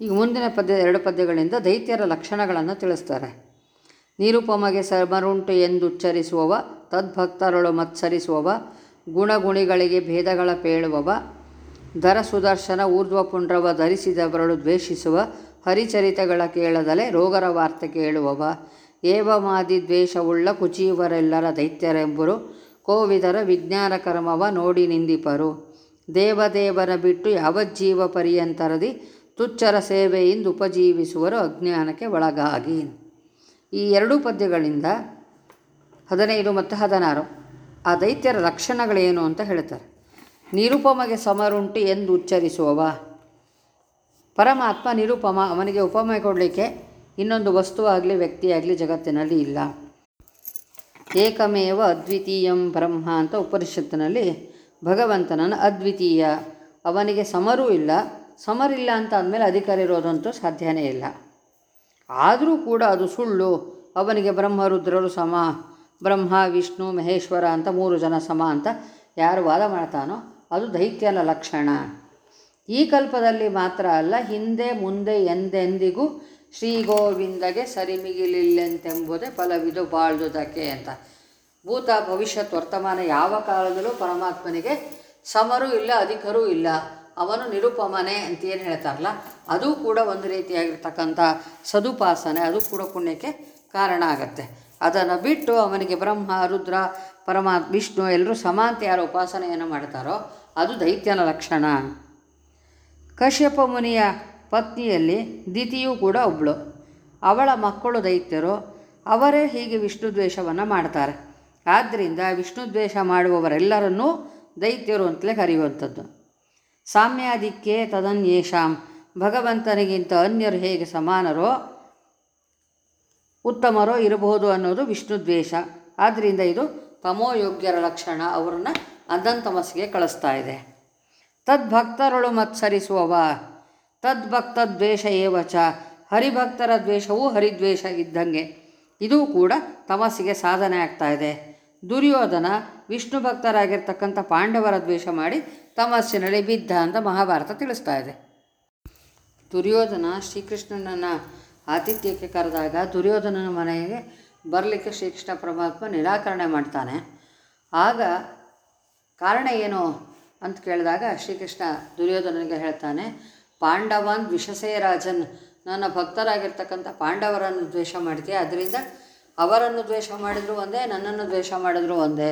ಈಗ ಮುಂದಿನ ಪದ್ಯ, ಎರಡು ಪದ್ಯಗಳಿಂದ ದೈತ್ಯರ ಲಕ್ಷಣಗಳನ್ನು ತಿಳಿಸ್ತಾರೆ. ನಿರುಪಮಗೆ ಸರ್ಮರುಂಟು ಎಂದು ಉಚ್ಚರಿಸುವವ ತದ್ಭಕ್ತರಳು ಮತ್ಸರಿಸುವವ, ಗುಣಗುಣಿಗಳಿಗೆ ಭೇದಗಳ ಪೇಳುವವ, ದರ ಸುದರ್ಶನ ಊರ್ಧ್ವಪುಂಡ್ರವ ಧರಿಸಿದವರಳು ದ್ವೇಷಿಸುವ, ಹರಿಚರಿತಗಳ ಕೇಳದಲೆ ರೋಗರ ವಾರ್ತೆ ಕೇಳುವವ, ಏವಮಾದಿ ದ್ವೇಷವುಳ್ಳ ಕುಚಿಯುವರೆಲ್ಲರ ದೈತ್ಯರೆಂಬರು, ಕೋವಿದರ ವಿಜ್ಞಾನ ಕರ್ಮವ ನೋಡಿ ನಿಂದಿಪರು, ದೇವದೇವನ ಬಿಟ್ಟು ಯಾವಜ್ಜೀವ ಪರ್ಯಂತರದಿ ತುಚ್ಚರ ಸೇವೆಯಿಂದ ಉಪಜೀವಿಸುವರು ಅಜ್ಞಾನಕ್ಕೆ ಒಳಗಾಗಿ. ಈ ಎರಡೂ ಪದ್ಯಗಳಿಂದ ಹದಿನೈದು ಮತ್ತು ಹದಿನಾರು ಆ ದೈತ್ಯರ ಲಕ್ಷಣಗಳೇನು ಅಂತ ಹೇಳ್ತಾರೆ. ನಿರುಪಮಗೆ ಸಮರುಂಟು ಎಂದು ಉಚ್ಚರಿಸುವವ. ಪರಮಾತ್ಮ ನಿರುಪಮ ಅವನಿಗೆ ಉಪಮೆ ಕೊಡಲಿಕ್ಕೆ ಇನ್ನೊಂದು ವಸ್ತುವಾಗಲಿ ವ್ಯಕ್ತಿಯಾಗಲಿ ಜಗತ್ತಿನಲ್ಲಿ ಇಲ್ಲ. ಏಕಮೇವ ಅದ್ವಿತೀಯಂ ಬ್ರಹ್ಮ ಅಂತ ಉಪನಿಷತ್ತಿನಲ್ಲಿ ಭಗವಂತನನ್ನು ಅದ್ವಿತೀಯ, ಅವನಿಗೆ ಸಮರೂ ಇಲ್ಲ ಸಮರಿಲ್ಲ ಅಂತ ಅಂದಮೇಲೆ ಅಧಿಕಾರ ಇರೋದಂತೂ ಸಾಧ್ಯವೇ ಇಲ್ಲ. ಆದರೂ ಕೂಡ ಅದು ಸುಳ್ಳು. ಅವನಿಗೆ ಬ್ರಹ್ಮರುದ್ರರು ಸಮ, ಬ್ರಹ್ಮ, ವಿಷ್ಣು, ಮಹೇಶ್ವರ ಅಂತ ಮೂರು ಜನ ಸಮ ಅಂತ ಯಾರು ವಾದ ಮಾಡ್ತಾನೋ ಅದು ದೈತ್ಯನ ಲಕ್ಷಣ. ಈ ಕಲ್ಪದಲ್ಲಿ ಮಾತ್ರ ಅಲ್ಲ, ಹಿಂದೆ ಮುಂದೆ ಎಂದೆಂದಿಗೂ ಶ್ರೀ ಗೋವಿಂದಗೆ ಸರಿಮಿಗಿಲಿಲ್ಲೆಂತೆಂಬುದೇ ಫಲವಿದು ಬಾಳ್ದುದಕ್ಕೆ ಅಂತ. ಭೂತ ಭವಿಷ್ಯತ್ ವರ್ತಮಾನ ಯಾವ ಕಾಲದಲ್ಲೂ ಪರಮಾತ್ಮನಿಗೆ ಸಮರೂ ಇಲ್ಲ, ಅಧಿಕರೂ ಇಲ್ಲ. ಅವನು ನಿರುಪಮನೆ ಅಂತ ಏನು ಹೇಳ್ತಾರಲ್ಲ, ಅದು ಕೂಡ ಒಂದು ರೀತಿಯಾಗಿರ್ತಕ್ಕಂಥ ಸದುಪಾಸನೆ, ಅದು ಕೂಡ ಪುಣ್ಯಕ್ಕೆ ಕಾರಣ ಆಗತ್ತೆ. ಅದನ್ನು ಬಿಟ್ಟು ಅವನಿಗೆ ಬ್ರಹ್ಮ, ರುದ್ರ ಪರಮಾತ್ಮ ವಿಷ್ಣು ಎಲ್ಲರೂ ಸಮಾಂತ ಯಾರು ಉಪಾಸನೆಯನ್ನು ಮಾಡ್ತಾರೋ, ಅದು ದೈತ್ಯನ ಲಕ್ಷಣ. ಕಶ್ಯಪ ಮುನಿಯ ಪತ್ನಿಯಲ್ಲಿ ದಿತಿಯೂ ಕೂಡ ಒಬ್ಬಳು ಅವಳ ಮಕ್ಕಳು ದೈತ್ಯರು, ಅವರೇ ಹೀಗೆ ವಿಷ್ಣು ದ್ವೇಷವನ್ನು ಮಾಡ್ತಾರೆ. ಆದ್ದರಿಂದ ವಿಷ್ಣು ದ್ವೇಷ ಮಾಡುವವರೆಲ್ಲರನ್ನೂ ದೈತ್ಯರು ಅಂತಲೇ ಕರೆಯುವಂಥದ್ದು. ಸಾಮ್ಯಾದಿಕ್ಕೆ ತದನ್ಯೇಷಾಂ ಭಗವಂತನಿಗಿಂತ ಅನ್ಯರು ಹೇಗೆ ಸಮಾನರೋ, ಉತ್ತಮರೋ ಇರಬಹುದು ಅನ್ನೋದು ವಿಷ್ಣು ದ್ವೇಷ. ಆದ್ದರಿಂದ ಇದು ತಮೋಯೋಗ್ಯರ ಲಕ್ಷಣ. ಅವರನ್ನು ಅದಂತಮಸ್ಸಿಗೆ ಕಳಿಸ್ತಾ ಇದೆ. ತದ್ಭಕ್ತರಳು ಮತ್ಸರಿಸುವವ. ತದ್ಭಕ್ತ ದ್ವೇಷ ಏವಚ. ಹರಿಭಕ್ತರ ದ್ವೇಷವೂ ಹರಿದ್ವೇಷ ಇದ್ದಂಗೆ. ಇದೂ ಕೂಡ ತಮಸ್ಸಿಗೆ ಸಾಧನೆ ಆಗ್ತಾ ಇದೆ. ದುರ್ಯೋಧನ ವಿಷ್ಣು ಭಕ್ತರಾಗಿರ್ತಕ್ಕಂಥ ಪಾಂಡವರ ದ್ವೇಷ ಮಾಡಿ ತಮಸ್ಸಿನಲ್ಲಿ ಬಿದ್ದ ಅಂತ ಮಹಾಭಾರತ ತಿಳಿಸ್ತಾ ಇದೆ. ದುರ್ಯೋಧನ ಶ್ರೀಕೃಷ್ಣನನ್ನು ಆತಿಥ್ಯಕ್ಕೆ ಕರೆದಾಗ ದುರ್ಯೋಧನನ ಮನೆಗೆ ಬರಲಿಕ್ಕೆ ಶ್ರೀಕೃಷ್ಣ ಪರಮಾತ್ಮ ನಿರಾಕರಣೆ ಮಾಡ್ತಾನೆ. ಆಗ ಕಾರಣ ಏನು ಅಂತ ಕೇಳಿದಾಗ ಶ್ರೀಕೃಷ್ಣ ದುರ್ಯೋಧನನಿಗೆ ಹೇಳ್ತಾನೆ, ಪಾಂಡವನ್ ವಿಷಸೇ ರಾಜನ್ ನನ್ನ ಭಕ್ತರಾಗಿರ್ತಕ್ಕಂಥ ಪಾಂಡವರನ್ನು ದ್ವೇಷ ಮಾಡ್ತೀಯ? ಅದರಿಂದ ಅವರನ್ನು ದ್ವೇಷ ಮಾಡಿದ್ರು ಒಂದೇ, ನನ್ನನ್ನು ದ್ವೇಷ ಮಾಡಿದ್ರು ಒಂದೇ.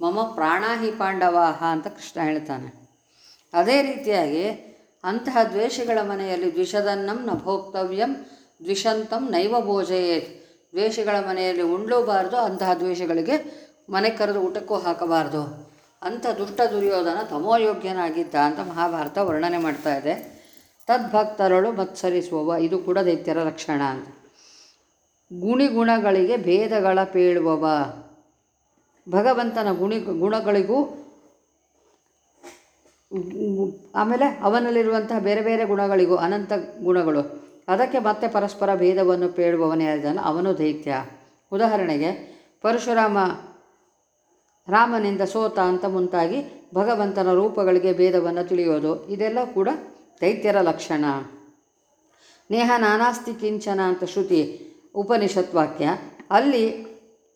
ಮಮ ಪ್ರಾಣಾಹಿ ಪಾಂಡವಾಹ ಅಂತ ಕೃಷ್ಣ ಹೇಳ್ತಾನೆ. ಅದೇ ರೀತಿಯಾಗಿ ಅಂತಹ ದ್ವೇಷಗಳ ಮನೆಯಲ್ಲಿ ದ್ವಿಷದನ್ನಂ ನಭೋಕ್ತವ್ಯಂ ಭೋಕ್ತವ್ಯಂ, ದ್ವಿಷಂತಂ ನೈವ ಭೋಜಯೇತ್. ದ್ವೇಷಗಳ ಮನೆಯಲ್ಲಿ ಉಂಡ್ಲೂಬಾರ್ದು, ಅಂತಹ ದ್ವೇಷಗಳಿಗೆ ಮನೆ ಕರೆದು ಊಟಕ್ಕೂ ಹಾಕಬಾರ್ದು. ಅಂಥ ದುಷ್ಟ ದುರ್ಯೋಧನ ತಮೋಯೋಗ್ಯನಾಗಿದ್ದ ಅಂತ ಮಹಾಭಾರತ ವರ್ಣನೆ ಮಾಡ್ತಾ ಇದೆ. ತದ್ಭಕ್ತರಳು ಮತ್ಸರಿಸುವವ, ಇದು ಕೂಡ ದೈತ್ಯರ ಲಕ್ಷಣ ಅಂತ. ಗುಣಿಗುಣಗಳಿಗೆ ಭೇದಗಳ ಪೇಳುವವ. ಭಗವಂತನ ಗುಣಿ, ಗುಣಗಳಿಗೂ ಆಮೇಲೆ ಅವನಲ್ಲಿರುವಂತಹ ಬೇರೆ ಬೇರೆ ಗುಣಗಳಿಗೂ ಅನಂತ ಗುಣಗಳು. ಅದಕ್ಕೆ ಮತ್ತೆ ಪರಸ್ಪರ ಭೇದವನ್ನು ಪೇಳುವವನೇ ಇದ್ದಾನೆ ಅವನು ದೈತ್ಯ. ಉದಾಹರಣೆಗೆ, ಪರಶುರಾಮ ರಾಮನಿಂದ ಸೋತ ಅಂತ ಮುಂತಾಗಿ ಭಗವಂತನ ರೂಪಗಳಿಗೆ ಭೇದವನ್ನು ತಿಳಿಯೋದು, ಇದೆಲ್ಲ ಕೂಡ ದೈತ್ಯರ ಲಕ್ಷಣ. ನೇಹ ನಾನಾಸ್ತಿ ಕಿಂಚನ ಅಂತ ಶ್ರುತಿ. ಉಪನಿಷತ್ ವಾಕ್ಯ. ಅಲ್ಲಿ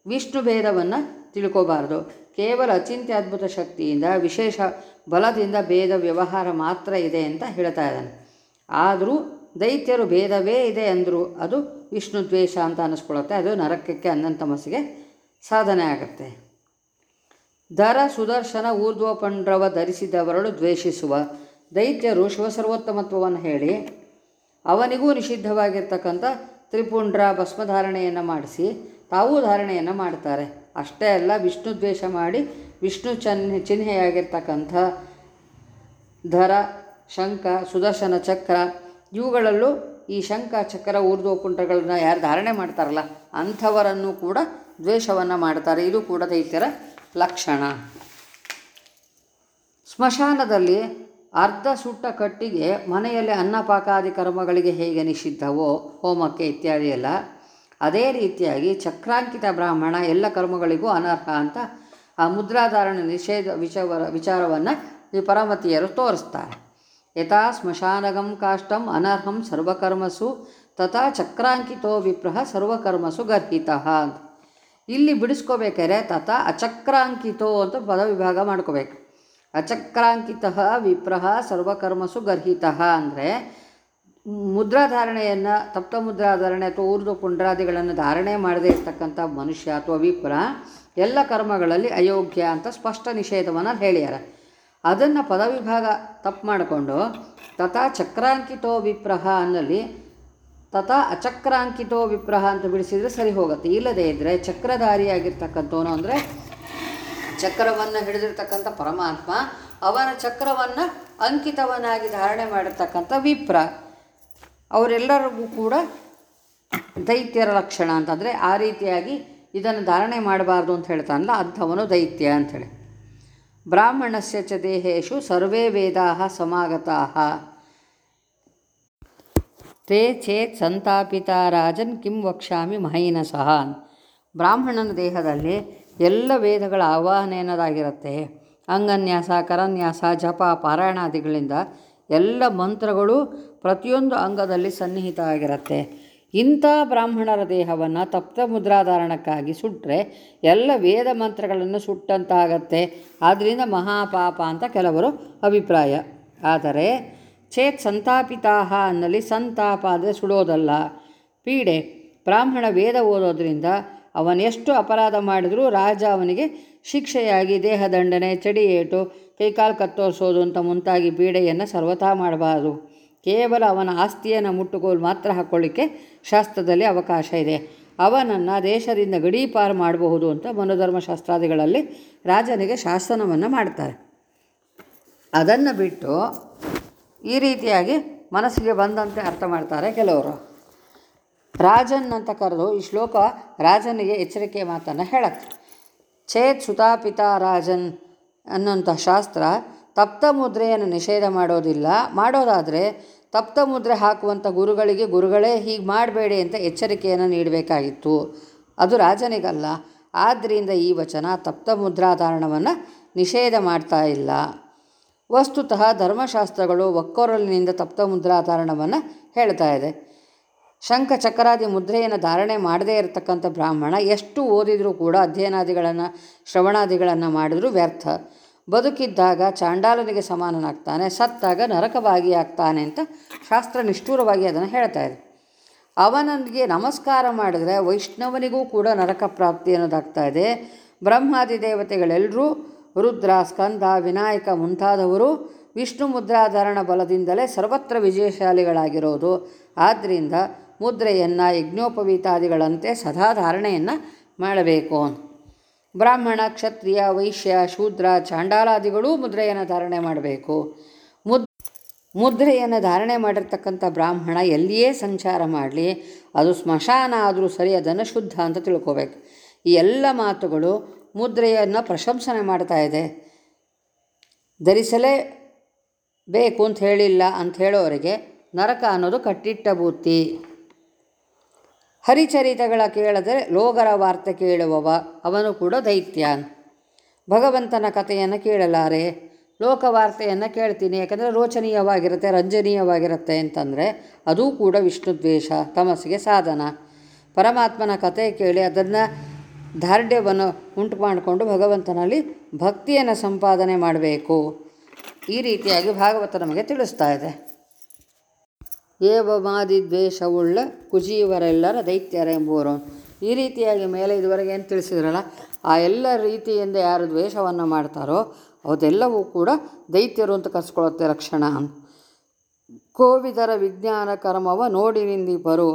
ವಿಷ್ಣು ಭೇದವನ್ನು ತಿಳ್ಕೋಬಾರ್ದು. ಕೇವಲ ಅಚಿಂತ್ಯ ಅದ್ಭುತ ಶಕ್ತಿಯಿಂದ, ವಿಶೇಷ ಬಲದಿಂದ ಭೇದ ವ್ಯವಹಾರ ಮಾತ್ರ ಇದೆ ಅಂತ ಹೇಳ್ತಾ ಇದ್ದಾನೆ. ಆದರೂ ದೈತ್ಯರು ಭೇದವೇ ಇದೆ ಅಂದರು ಅದು ವಿಷ್ಣು ದ್ವೇಷ ಅಂತ ಅನ್ನಿಸ್ಕೊಳುತ್ತೆ ಅದು ನರಕಕ್ಕೆ ಅನ್ನಂತಮಸ್ಸಿಗೆ ಸಾಧನೆ ಆಗುತ್ತೆ. ದರ ಸುದರ್ಶನ ಊರ್ಧ್ವಪಂಡ್ರವ ಧರಿಸಿದವರಳು ದ್ವೇಷಿಸುವ. ದೈತ್ಯರು ಶಿವಸರ್ವೋತ್ತಮತ್ವವನ್ನು ಹೇಳಿ ಅವನಿಗೂ ನಿಷಿದ್ಧವಾಗಿರ್ತಕ್ಕಂಥ ತ್ರಿಪುಂಡ್ರ ಭಸ್ಮಧಾರಣೆಯನ್ನು ಮಾಡಿಸಿ, ತಾವೂ ಧಾರಣೆಯನ್ನು ಮಾಡ್ತಾರೆ. ಅಷ್ಟೇ ಅಲ್ಲ, ವಿಷ್ಣು ದ್ವೇಷ ಮಾಡಿ, ವಿಷ್ಣು ಚನ್ಹೆ ಚಿಹ್ನೆಯಾಗಿರ್ತಕ್ಕಂಥ ಧರ, ಶಂಖ, ಸುದರ್ಶನ ಚಕ್ರ, ಇವುಗಳಲ್ಲೂ ಈ ಶಂಖ, ಚಕ್ರ ಊರ್ಧ್ವಕುಂಠಗಳನ್ನು ಯಾರು ಧಾರಣೆ ಮಾಡ್ತಾರಲ್ಲ, ಅಂಥವರನ್ನು ಕೂಡ ದ್ವೇಷವನ್ನು ಮಾಡ್ತಾರೆ. ಇದು ಕೂಡ ದೈತ್ಯರ ಲಕ್ಷಣ. ಸ್ಮಶಾನದಲ್ಲಿ ಅರ್ಧ ಸುಟ್ಟ ಕಟ್ಟಿಗೆ ಮನೆಯಲ್ಲಿ ಅನ್ನಪಾಕಾದಿ ಕರ್ಮಗಳಿಗೆ ಹೇಗೆ ನಿಷಿದ್ಧವೋ, ಹೋಮಕ್ಕೆ ಇತ್ಯಾದಿ ಎಲ್ಲ, ಅದೇ ರೀತಿಯಾಗಿ ಚಕ್ರಾಂಕಿತ ಬ್ರಾಹ್ಮಣ ಎಲ್ಲ ಕರ್ಮಗಳಿಗೂ ಅನರ್ಹ ಅಂತ ಆ ಮುದ್ರಾಧಾರಣ ನಿಷೇಧ ವಿಚವರ ವಿಚಾರವನ್ನು ಈ ಪರಮತಿಯರು ತೋರಿಸ್ತಾರೆ. ಯಥಾ ಸ್ಮಶಾನಗಂ ಕಾಷ್ಟಂ ಅನರ್ಹಂ ಸರ್ವಕರ್ಮಸು, ತಥಾ ಚಕ್ರಾಂಕಿತೋ ವಿಪ್ರಹ ಸರ್ವಕರ್ಮಸು ಗರ್ಹಿತ ಇಲ್ಲಿ ಬಿಡಿಸ್ಕೋಬೇಕಾದ್ರೆ ತಥಾ ಅಚಕ್ರಾಂಕಿತೋ ಅಂತ ಪದವಿಭಾಗ ಮಾಡ್ಕೋಬೇಕು. ಅಚಕ್ರಾಂಕಿತ ವಿಪ್ರಹ ಸರ್ವಕರ್ಮಸು ಗರ್ಹಿತಃ ಅಂದರೆ ಮುದ್ರಾಧಾರಣೆಯನ್ನು ತಪ್ತ ಮುದ್ರಾಧಾರಣೆ ಅಥವಾ ಊರ್ದು ಪುಂಡ್ರಾದಿಗಳನ್ನು ಧಾರಣೆ ಮಾಡದೇ ಇರ್ತಕ್ಕಂಥ ಮನುಷ್ಯ ಅಥವಾ ವಿಪ್ರ ಎಲ್ಲ ಕರ್ಮಗಳಲ್ಲಿ ಅಯೋಗ್ಯ ಅಂತ ಸ್ಪಷ್ಟ ನಿಷೇಧವನ್ನು ಹೇಳ್ಯಾರ. ಅದನ್ನು ಪದವಿಭಾಗ ತಪ್ಪು ಮಾಡಿಕೊಂಡು ತಥಾ ಚಕ್ರಾಂಕಿತೋ ವಿಪ್ರಹ ಅನ್ನಲ್ಲಿ ತಥಾ ಅಚಕ್ರಾಂಕಿತೋ ವಿಪ್ರಹ ಅಂತ ಬಿಡಿಸಿದರೆ ಸರಿ ಹೋಗುತ್ತೆ. ಇಲ್ಲದೇ ಇದ್ದರೆ ಚಕ್ರಧಾರಿಯಾಗಿರ್ತಕ್ಕಂಥವನು ಅಂದರೆ ಚಕ್ರವನ್ನು ಹಿಡಿದಿರ್ತಕ್ಕಂಥ ಪರಮಾತ್ಮ ಅವನ ಚಕ್ರವನ್ನು ಅಂಕಿತವನಾಗಿ ಧಾರಣೆ ಮಾಡಿರ್ತಕ್ಕಂಥ ವಿಪ್ರ. ಅವರೆಲ್ಲರಿಗೂ ಕೂಡ ದೈತ್ಯರ ಲಕ್ಷಣ ಅಂತಂದರೆ ಆ ರೀತಿಯಾಗಿ ಇದನ್ನು ಧಾರಣೆ ಮಾಡಬಾರ್ದು ಅಂತ ಹೇಳ್ತಾನಲ್ಲ, ಅಂಥವನು ದೈತ್ಯ ಅಂಥೇಳಿ. ಬ್ರಾಹ್ಮಣಸ್ಯ ಚ ದೇಹೇಶು ಸರ್ವೇ ವೇದಾ ಸಮಾಗತಾ ತೇ ಚೇತ್ ಸಂತಾಪಿತ ರಾಜನ್ ಕಿಂ ಮಹಿನ ಸಹ ಬ್ರಾಹ್ಮಣನ ದೇಹದಲ್ಲಿ ಎಲ್ಲ ವೇದಗಳ ಆವಾಹನೆ ಅನ್ನೋದಾಗಿರುತ್ತೆ ಅಂಗನ್ಯಾಸ, ಕರನ್ಯಾಸ, ಜಪ ಪಾರಾಯಣಾದಿಗಳಿಂದ ಎಲ್ಲ ಮಂತ್ರಗಳು ಪ್ರತಿಯೊಂದು ಅಂಗದಲ್ಲಿ ಸನ್ನಿಹಿತ ಆಗಿರುತ್ತೆ ಇಂಥ ಬ್ರಾಹ್ಮಣರ ದೇಹವನ್ನು ತಪ್ತ ಮುದ್ರಾಧಾರಣಕ್ಕಾಗಿ ಸುಟ್ಟರೆ ಎಲ್ಲ ವೇದ ಮಂತ್ರಗಳನ್ನು ಸುಟ್ಟಂತಾಗತ್ತೆ. ಆದ್ದರಿಂದ ಮಹಾಪಾಪ ಅಂತ ಕೆಲವರು ಅಭಿಪ್ರಾಯ. ಆದರೆ ಚೇತ್ ಸಂತಾಪಿತಾಹ ಅನ್ನಲ್ಲಿ ಸಂತಾಪ ಅಂದರೆ ಸುಡೋದಲ್ಲ. ಪೀಡೆ, ಬ್ರಾಹ್ಮಣ ವೇದ ಓದೋದ್ರಿಂದ ಅವನೆಷ್ಟು ಅಪರಾಧ ಮಾಡಿದರೂ ರಾಜ ಅವನಿಗೆ ಶಿಕ್ಷೆಯಾಗಿ ದೇಹದಂಡನೆ ಚಡಿಯೇಟು ಕೈಕಾಲು ಕತ್ತೋರಿಸೋದು ಅಂತ ಮುಂತಾಗಿ ಬೀಡೆಯನ್ನು ಸರ್ವಥಾ ಮಾಡಬಾರದು. ಕೇವಲ ಅವನ ಆಸ್ತಿಯನ್ನು ಮುಟ್ಟುಗೋಲು ಮಾತ್ರ ಹಾಕ್ಕೊಳ್ಳಿಕ್ಕೆ ಶಾಸ್ತ್ರದಲ್ಲಿ ಅವಕಾಶ ಇದೆ. ಅವನನ್ನು ದೇಶದಿಂದ ಗಡೀಪಾರು ಮಾಡಬಹುದು ಅಂತ ಮನೋಧರ್ಮಶಾಸ್ತ್ರಾದಿಗಳಲ್ಲಿ ರಾಜನಿಗೆ ಶಾಸನವನ್ನು ಮಾಡ್ತಾರೆ. ಅದನ್ನು ಬಿಟ್ಟು ಈ ರೀತಿಯಾಗಿ ಮನಸ್ಸಿಗೆ ಬಂದಂತೆ ಅರ್ಥ ಮಾಡ್ತಾರೆ ಕೆಲವರು. ರಾಜನ್ ಅಂತ ಕರೆದು ಈ ಶ್ಲೋಕ ರಾಜನಿಗೆ ಎಚ್ಚರಿಕೆಯ ಮಾತನ್ನು ಹೇಳುತ್ತೆ. ಛೇತ್ ಸುತಾಪಿತ ರಾಜನ್ ಅನ್ನೋಂಥ ಶಾಸ್ತ್ರ ತಪ್ತ ಮುದ್ರೆಯನ್ನು ನಿಷೇಧ ಮಾಡೋದಿಲ್ಲ. ಮಾಡೋದಾದರೆ ತಪ್ತ ಮುದ್ರೆ ಹಾಕುವಂಥ ಗುರುಗಳಿಗೆ ಗುರುಗಳೇ ಹೀಗೆ ಮಾಡಬೇಡಿ ಅಂತ ಎಚ್ಚರಿಕೆಯನ್ನು ನೀಡಬೇಕಾಗಿತ್ತು. ಅದು ರಾಜನಿಗಲ್ಲ. ಆದ್ದರಿಂದ ಈ ವಚನ ತಪ್ತ ಮುದ್ರಾಧಾರಣವನ್ನು ನಿಷೇಧ ಮಾಡ್ತಾ ಇಲ್ಲ. ವಸ್ತುತಃ ಧರ್ಮಶಾಸ್ತ್ರಗಳು ಒಕ್ಕೊರಲಿನಿಂದ ತಪ್ತ ಮುದ್ರಾಧಾರಣವನ್ನು ಹೇಳ್ತಾ ಇದೆ. ಶಂಖ ಚಕ್ರಾದಿ ಮುದ್ರೆಯನ್ನು ಧಾರಣೆ ಮಾಡದೇ ಇರತಕ್ಕಂಥ ಬ್ರಾಹ್ಮಣ ಎಷ್ಟು ಓದಿದರೂ ಕೂಡ ಅಧ್ಯಯನಾದಿಗಳನ್ನು, ಶ್ರವಣಾದಿಗಳನ್ನು ಮಾಡಿದರೂ ವ್ಯರ್ಥ. ಬದುಕಿದ್ದಾಗ ಚಾಂಡಾಲನಿಗೆ ಸಮಾನನಾಗ್ತಾನೆ, ಸತ್ತಾಗ ನರಕಭಾಗಿಯಾಗ್ತಾನೆ ಅಂತ ಶಾಸ್ತ್ರ ನಿಷ್ಠೂರವಾಗಿ ಅದನ್ನು ಹೇಳ್ತಾ ಇದೆ. ಅವನಿಗೆ ನಮಸ್ಕಾರ ಮಾಡಿದರೆ ವೈಷ್ಣವನಿಗೂ ಕೂಡ ನರಕ ಪ್ರಾಪ್ತಿ ಅನ್ನೋದಾಗ್ತಾ ಇದೆ. ಬ್ರಹ್ಮಾದಿ ದೇವತೆಗಳೆಲ್ಲರೂ, ರುದ್ರ, ಸ್ಕಂದ, ವಿನಾಯಕ ಮುಂತಾದವರು ವಿಷ್ಣು ಮುದ್ರಾಧಾರಣ ಬಲದಿಂದಲೇ ಸರ್ವತ್ರ ವಿಜಯಶಾಲಿಗಳಾಗಿರೋದು. ಆದ್ದರಿಂದ ಮುದ್ರೆಯನ್ನು, ಯಜ್ಞೋಪವೀತಾದಿಗಳಂತೆ ಸದಾ ಧಾರಣೆಯನ್ನು ಮಾಡಬೇಕು. ಬ್ರಾಹ್ಮಣ, ಕ್ಷತ್ರಿಯ, ವೈಶ್ಯ, ಶೂದ್ರ, ಚಾಂಡಾಲಾದಿಗಳೂ ಮುದ್ರೆಯನ್ನು ಧಾರಣೆ ಮಾಡಬೇಕು. ಮುದ್, ಮುದ್ರೆಯನ್ನು ಧಾರಣೆ ಮಾಡಿರ್ತಕ್ಕಂಥ ಬ್ರಾಹ್ಮಣ ಎಲ್ಲಿಯೇ ಸಂಚಾರ ಮಾಡಲಿ, ಅದು ಸ್ಮಶಾನ ಆದರೂ ಸರಿ ಅದನ್ನು ಶುದ್ಧ ಅಂತ ತಿಳ್ಕೋಬೇಕು. ಈ ಎಲ್ಲ ಮಾತುಗಳು ಮುದ್ರೆಯನ್ನು ಪ್ರಶಂಸನೆ ಮಾಡ್ತಾ ಇದೆ. ಧರಿಸಲೇ ಬೇಕು ಅಂತ ಹೇಳಿಲ್ಲ ಅಂತ ಹೇಳೋರಿಗೆ ನರಕ ಅನ್ನೋದು ಕಟ್ಟಿಟ್ಟ ಬುತ್ತಿ. ಹರಿಚರಿತಗಳ ಕೇಳದರೆ ಲೋಗರ ವಾರ್ತೆ ಕೇಳುವವ, ಅವನು ಕೂಡ ದೈತ್ಯ. ಭಗವಂತನ ಕಥೆಯನ್ನು ಕೇಳಲಾರೆ. ಲೋಕವಾರ್ತೆಯನ್ನು ಕೇಳ್ತೀನಿ, ಯಾಕಂದರೆ ರೋಚನೀಯವಾಗಿರುತ್ತೆ, ರಂಜನೀಯವಾಗಿರುತ್ತೆ ಅಂತಂದರೆ ಅದೂ ಕೂಡ ವಿಷ್ಣು ದ್ವೇಷ, ತಮಸ್ಸಿಗೆ ಸಾಧನ. ಪರಮಾತ್ಮನ ಕಥೆ ಕೇಳಿ ಅದನ್ನು ದಾರ್ಢ್ಯವನ್ನು ಉಂಟು ಮಾಡಿಕೊಂಡು ಭಗವಂತನಲ್ಲಿ ಭಕ್ತಿಯನ್ನು ಸಂಪಾದನೆ ಮಾಡಬೇಕು. ಈ ರೀತಿಯಾಗಿ ಭಾಗವತ ನಮಗೆ ತಿಳಿಸ್ತಾ ಇದೆ. ಏವಮಾದಿ ದ್ವೇಷವುಳ್ಳ ಕುಜೀವರೆಲ್ಲರ ದೈತ್ಯರೆಂಬುವರು ಈ ರೀತಿಯಾಗಿ ಮೇಲೆ ಇದುವರೆಗೆ ಏನು ತಿಳಿಸಿದ್ರಲ್ಲ, ಆ ಎಲ್ಲ ರೀತಿಯಿಂದ ಯಾರು ದ್ವೇಷವನ್ನು ಮಾಡ್ತಾರೋ ಅದೆಲ್ಲವೂ ಕೂಡ ದೈತ್ಯರು ಅಂತ ಕರೆಸ್ಕೊಳ್ಳುತ್ತೆ ರಕ್ಷಣ ಕೋವಿದರ ವಿಜ್ಞಾನ ಕರ್ಮವ ನೋಡಿ ನಿಂದಿಪರು.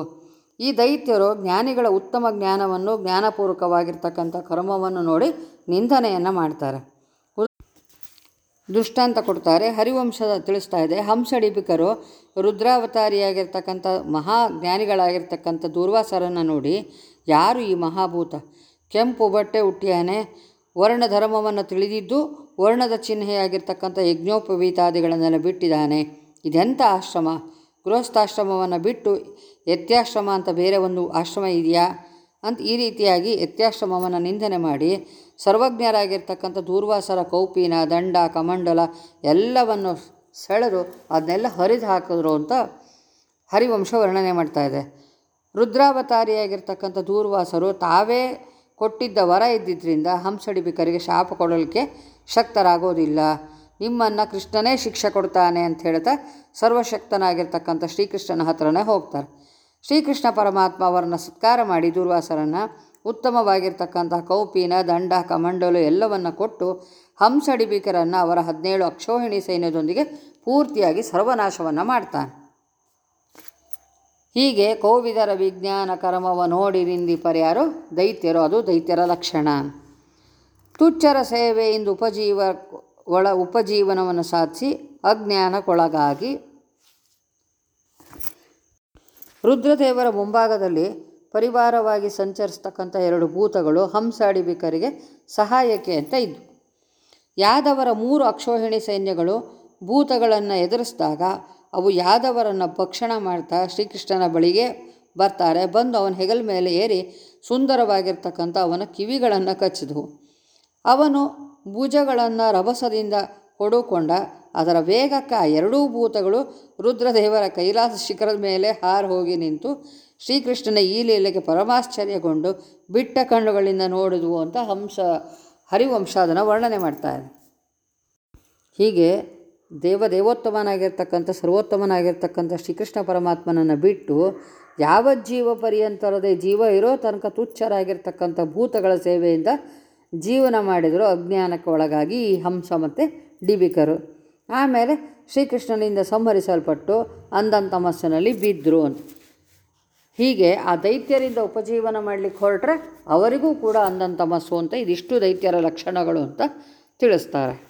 ಈ ದೈತ್ಯರು ಜ್ಞಾನಿಗಳ ಉತ್ತಮ ಜ್ಞಾನವನ್ನು ಜ್ಞಾನಪೂರ್ವಕವಾಗಿರ್ತಕ್ಕಂಥ ಕರ್ಮವನ್ನು ನೋಡಿ ನಿಂದನೆಯನ್ನು ಮಾಡ್ತಾರೆ. ದೃಷ್ಟಾಂತ ಕೊಡ್ತಾರೆ. ಹರಿವಂಶದ ತಿಳಿಸ್ತಾ ಇದೆ. ಹಂಸಡಿಬಿಕರು ರುದ್ರಾವತಾರಿಯಾಗಿರ್ತಕ್ಕಂಥ ಮಹಾ ಜ್ಞಾನಿಗಳಾಗಿರ್ತಕ್ಕಂಥ ದೂರ್ವಾಸರನ್ನು ನೋಡಿ, ಯಾರು ಈ ಮಹಾಭೂತ? ಕೆಂಪು ಬಟ್ಟೆ ಹುಟ್ಟಿಯಾನೆ ವರ್ಣ ಧರ್ಮವನ್ನು ತಿಳಿದಿದ್ದು ವರ್ಣದ ಚಿಹ್ನೆಯಾಗಿರ್ತಕ್ಕಂಥ ಯಜ್ಞೋಪವೀತಾದಿಗಳನ್ನೆಲ್ಲ ಬಿಟ್ಟಿದ್ದಾನೆ. ಇದೆಂಥ ಆಶ್ರಮ? ಗೃಹಸ್ಥಾಶ್ರಮವನ್ನು ಬಿಟ್ಟು ಯತ್ಯಾಶ್ರಮ ಅಂತ ಬೇರೆ ಒಂದು ಆಶ್ರಮ ಇದೆಯಾ? ಅಂತ ಈ ರೀತಿಯಾಗಿ ಯತ್ಯಾಶ್ರಮವನ್ನು ನಿಂದನೆ ಮಾಡಿ ಸರ್ವಜ್ಞರಾಗಿರ್ತಕ್ಕಂಥ ದೂರ್ವಾಸರ, ಕೌಪಿನ, ದಂಡ, ಕಮಂಡಲ ಎಲ್ಲವನ್ನು ಸೆಳೆದು ಅದನ್ನೆಲ್ಲ ಹರಿದು ಹಾಕಿದ್ರು ಅಂತ ಹರಿವಂಶ ವರ್ಣನೆ ಮಾಡ್ತಾ ಇದೆ. ರುದ್ರಾವತಾರಿಯಾಗಿರ್ತಕ್ಕಂಥ ದೂರ್ವಾಸರು ತಾವೇ ಕೊಟ್ಟಿದ್ದ ವರ ಇದ್ದಿದ್ದರಿಂದ ಹಂಸಡಿಬಿಕರಿಗೆ ಶಾಪ ಕೊಡಲಿಕ್ಕೆ ಶಕ್ತರಾಗೋದಿಲ್ಲ. ನಿಮ್ಮನ್ನು ಕೃಷ್ಣನೇ ಶಿಕ್ಷೆ ಕೊಡ್ತಾನೆ ಅಂತ ಹೇಳ್ತಾ ಸರ್ವಶಕ್ತನಾಗಿರ್ತಕ್ಕಂಥ ಶ್ರೀಕೃಷ್ಣನ ಹತ್ರನೇ ಹೋಗ್ತಾರೆ. ಶ್ರೀಕೃಷ್ಣ ಪರಮಾತ್ಮ ಅವರನ್ನು ಸತ್ಕಾರ ಮಾಡಿ ದುರ್ವಾಸರನ್ನು ಉತ್ತಮವಾಗಿರ್ತಕ್ಕಂಥ ಕೌಪಿನ, ದಂಡ, ಕಮಂಡಲು ಎಲ್ಲವನ್ನು ಕೊಟ್ಟು ಹಂಸಡಿಬಿಕರನ್ನು ಅವರ ಹದಿನೇಳು ಅಕ್ಷೋಹಿಣಿ ಸೈನ್ಯದೊಂದಿಗೆ ಪೂರ್ತಿಯಾಗಿ ಸರ್ವನಾಶವನ್ನು ಮಾಡ್ತಾನೆ. ಹೀಗೆ ಕೋವಿದರ ವಿಜ್ಞಾನ ಕರ್ಮವ ಪರ್ಯಾರು ದೈತ್ಯರು ಅದು ದೈತ್ಯರ ಲಕ್ಷಣ. ತುಚ್ಚರ ಸೇವೆಯಿಂದ ಉಪಜೀವ ಒಳ ಉಪಜೀವನವನ್ನು ಸಾಧಿಸಿ ಅಜ್ಞಾನಕ್ಕೊಳಗಾಗಿ ರುದ್ರದೇವರ ಮುಂಭಾಗದಲ್ಲಿ ಪರಿವಾರವಾಗಿ ಸಂಚರಿಸ್ತಕ್ಕಂಥ ಎರಡು ಭೂತಗಳು ಹಂಸಾಡಿಬಿಕರಿಗೆ ಸಹಾಯಕ್ಕೆ ಅಂತ ಇದ್ವು. ಯಾದವರ ಮೂರು ಅಕ್ಷೋಹಿಣಿ ಸೈನ್ಯಗಳು ಭೂತಗಳನ್ನು ಎದುರಿಸಿದಾಗ ಅವು ಯಾದವರನ್ನು ಭಕ್ಷಣ ಮಾಡ್ತಾ ಶ್ರೀಕೃಷ್ಣನ ಬಳಿಗೆ ಬರ್ತಾರೆ. ಬಂದು ಅವನ ಹೆಗಲ ಮೇಲೆ ಏರಿ ಸುಂದರವಾಗಿರ್ತಕ್ಕಂಥ ಅವನ ಕಿವಿಗಳನ್ನು ಕಚ್ಚಿದವು. ಅವನು ಭುಜಗಳನ್ನು ರಭಸದಿಂದ ಹೊಡುಕೊಂಡ ಅದರ ವೇಗಕ್ಕೆ ಆ ಎರಡೂ ಭೂತಗಳು ರುದ್ರದೇವರ ಕೈಲಾಸ ಶಿಖರದ ಮೇಲೆ ಹಾರು ಹೋಗಿ ನಿಂತು ಶ್ರೀಕೃಷ್ಣನ ಈ ಲೀಲೆಗೆ ಪರಮಾಶ್ಚರ್ಯಗೊಂಡು ಬಿಟ್ಟ ಕಣ್ಣುಗಳಿಂದ ನೋಡಿದ್ವು ಅಂತ ಹಂಸ ಹರಿವಂಶ ಅದನ್ನು ವರ್ಣನೆ ಮಾಡ್ತಾರೆ ಹೀಗೆ ದೇವ ದೇವೋತ್ತಮನಾಗಿರ್ತಕ್ಕಂಥ, ಸರ್ವೋತ್ತಮನಾಗಿರ್ತಕ್ಕಂಥ ಶ್ರೀಕೃಷ್ಣ ಪರಮಾತ್ಮನನ್ನು ಬಿಟ್ಟು ಯಾವ ಜೀವ ಪರ್ಯಂತರದೇ ಜೀವ ಇರೋ ತನಕ ತುಚ್ಛರಾಗಿರ್ತಕ್ಕಂಥ ಭೂತಗಳ ಸೇವೆಯಿಂದ ಜೀವನ ಮಾಡಿದರು ಅಜ್ಞಾನಕ್ಕೆ ಒಳಗಾಗಿ ಈ ಹಂಸ ಮತ್ತು ಡಿಬಿಕರು. ಆಮೇಲೆ ಶ್ರೀಕೃಷ್ಣನಿಂದ ಸಂಹರಿಸಲ್ಪಟ್ಟು ಅಂದಂತಮಸ್ಸಿನಲ್ಲಿ ಬಿದ್ದರು ಅಂತ. ಹೀಗೆ ಆ ದೈತ್ಯರಿಂದ ಉಪಜೀವನ ಮಾಡಲಿಕ್ಕೆ ಹೊರಟ್ರೆ ಅವರಿಗೂ ಕೂಡ ಅಂದಂತಮಸ್ಸು ಅಂತ, ಇದಿಷ್ಟು ದೈತ್ಯರ ಲಕ್ಷಣಗಳು ಅಂತ ತಿಳಿಸ್ತಾರೆ.